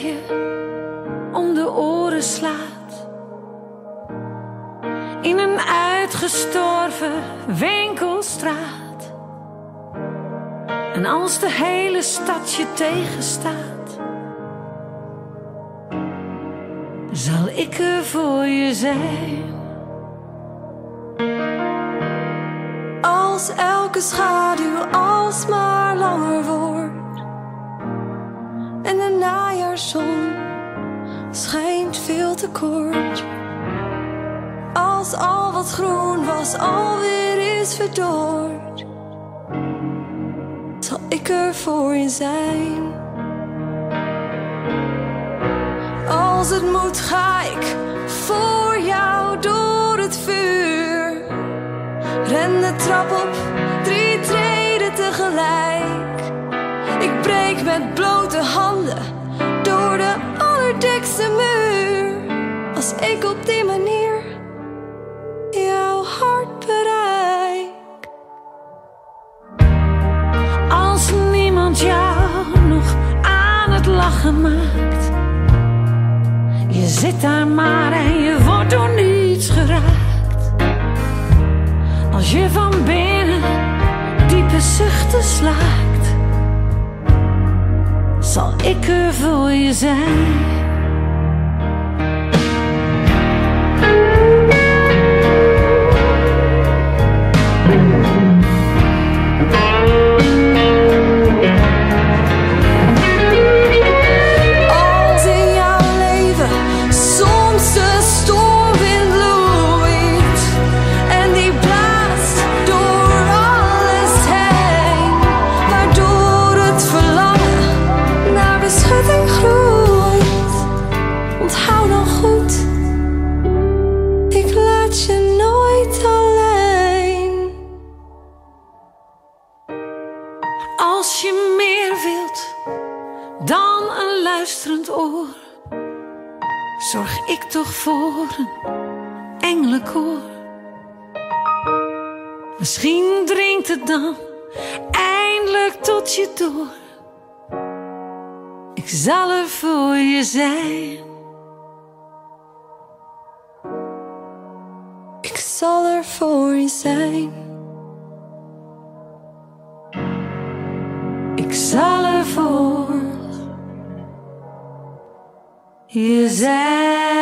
Je om de oren slaat. In een uitgestorven winkelstraat. En als de hele stad je tegenstaat. Zal ik er voor je zijn. Als elke schaduw alsmaar langer wordt najaarzon schijnt veel te kort. Als al wat groen was alweer is verdord, zal ik er voor je zijn. Als het moet, ga ik voor jou door het vuur. Ren de trap op, drie treden tegelijk. Ik breek met blote Ik op die manier jouw hart bereik. Als niemand jou nog aan het lachen maakt. Je zit daar maar en je wordt door niets geraakt. Als je van binnen diepe zuchten slaakt, zal ik er voor je zijn. Dan een luisterend oor, zorg ik toch voor een engelenkoor. Misschien dringt het dan eindelijk tot je door. Ik zal er voor je zijn. Ik zal er voor je zijn. Er voor je zijn.